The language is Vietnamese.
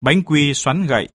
Bánh quy xoắn gậy.